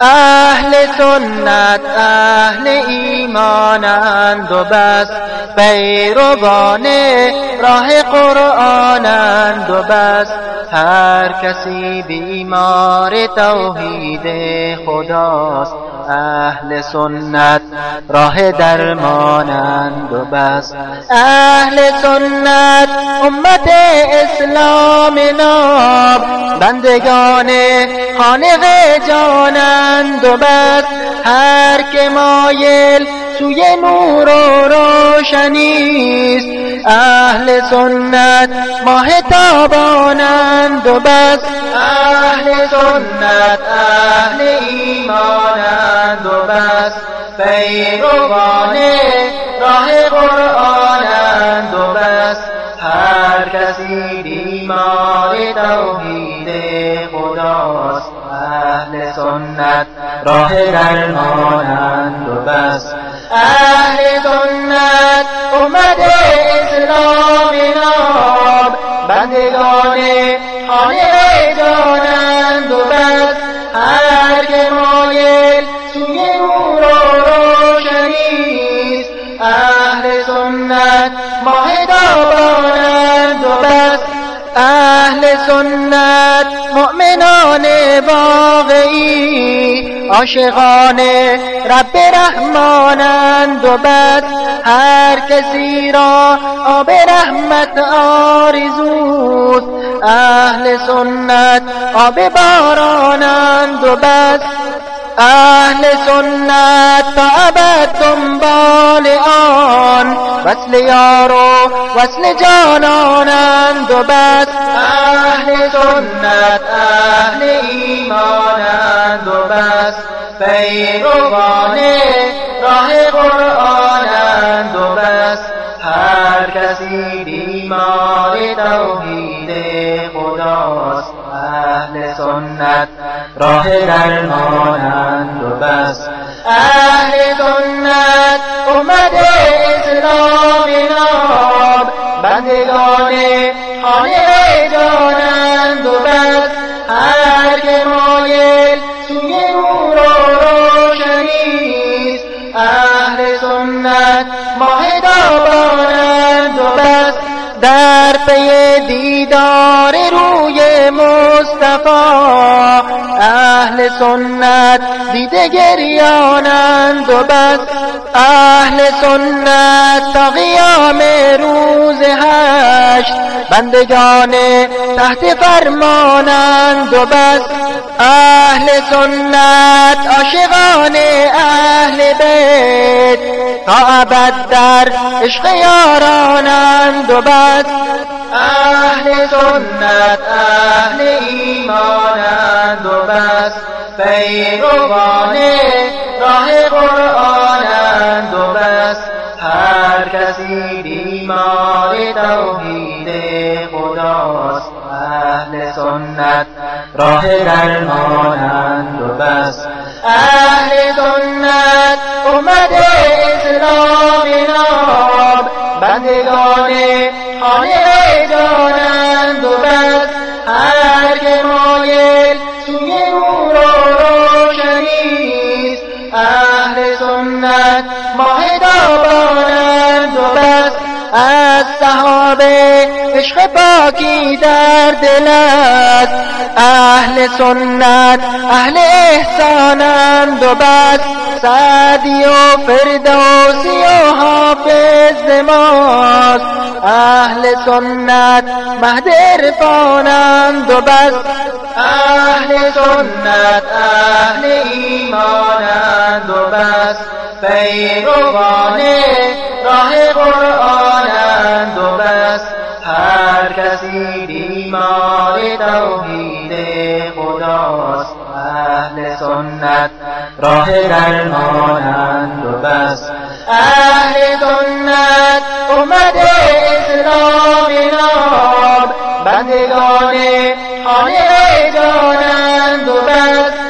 اهل سنت اهل ایمانند و بس. پیروان راه قرآنند. و بس هر کسی بیمار توحید خداست اهل سنت راه درمانند و بس. اهل سنت امت اسلام ناب بندگان خانق جانند و بس. هر که مایل سوی نور و روشنیست اهل سنت ماه تابانند و بس. اهل سنت اهل ایمانند و بس. پیروان راه قرآنند و بس. هر کسی بیمار توحید خداست. اهل سنت راه درمانند. امت اسلام ناب. بندگان خانه جانند و بس هر که مایل سوی نور و روشنیست اهل سنت ماه تابانند و بس اهل سنت مؤمنان واقعی. عاشقان رب رحمانند و بس هر کسی را آب رحمت آرزوست. اهل سنت آب بارانند و بس. اهل سنت تا ابد دنبال آن. وصل یار و وصل جانانند و بس. اهل سنت اهل ایمانند و بس. پیروان خداست اهل سنت راه درمانند و بس اهل سنت امت اسلام ناب بندگان خانه جانند و بس هر که مایل سوی نور و روشنیست اهل سنت ماه دابانند و بس در پی دیدار روی مصطفی اهل سنت دیده گریانند و بس. اهل سنت تا قیام روز هشت بندگان تحت فرمانند و بس. اهل سنت عاشقان اهل بیت تا ابد در عشق یارانند و بس. اهل سنت اهل ایمانند و بس. پیروان راه قرآنند و بس. هر کسی بیمار توحید خداست. اهل سنت راه درمانند و بس. اهل سنت امت اسلام سنت ماه دابانند و بس از صحابه عشق پاکی در دل است. اهل سنت اهل احسانند و بس. سعدی و فردوسی و حافظ ماست. اهل سنت مهد عرفانند و بس. اهل سنت اهل بس پیروان راه قرآنند و بس. هر کسی بیمار توحید خداست اهل سنت راه درمانند و بس. اهل سنت امت اسلام ناب. بندگان خانه جانند و بس.